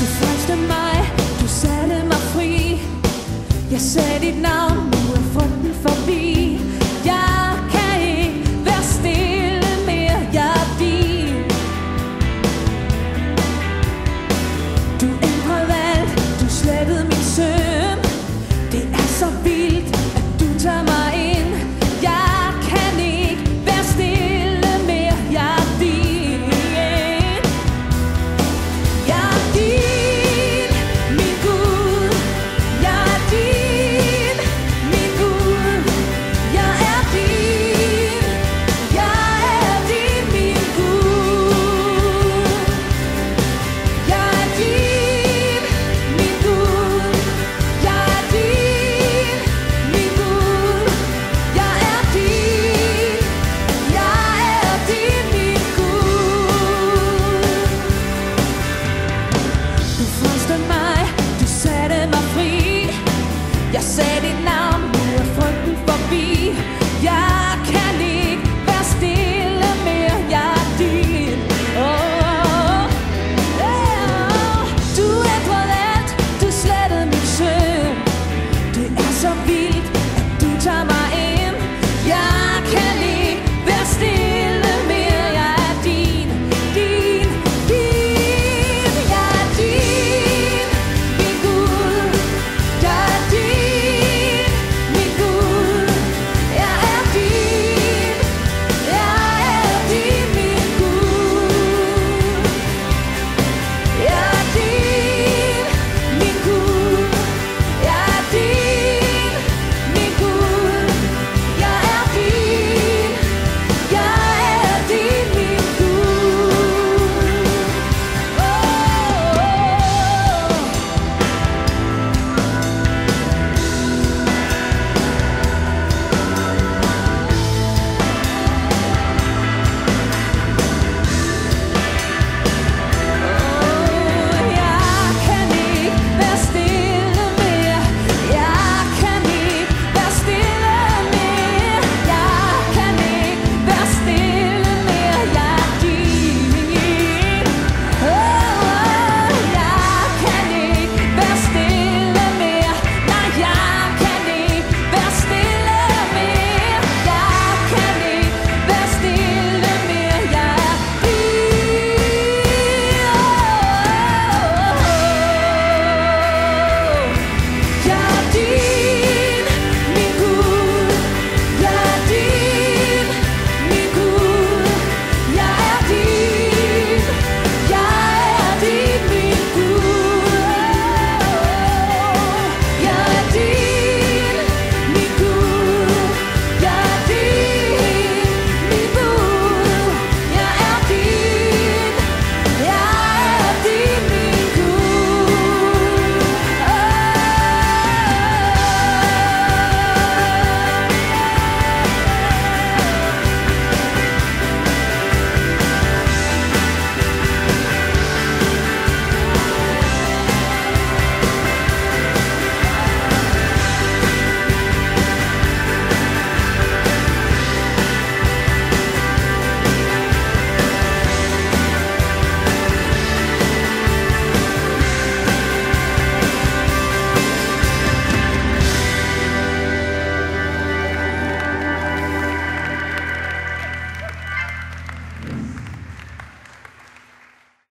Du frelste mig, du satte mig fri. Jeg sagde dit navn.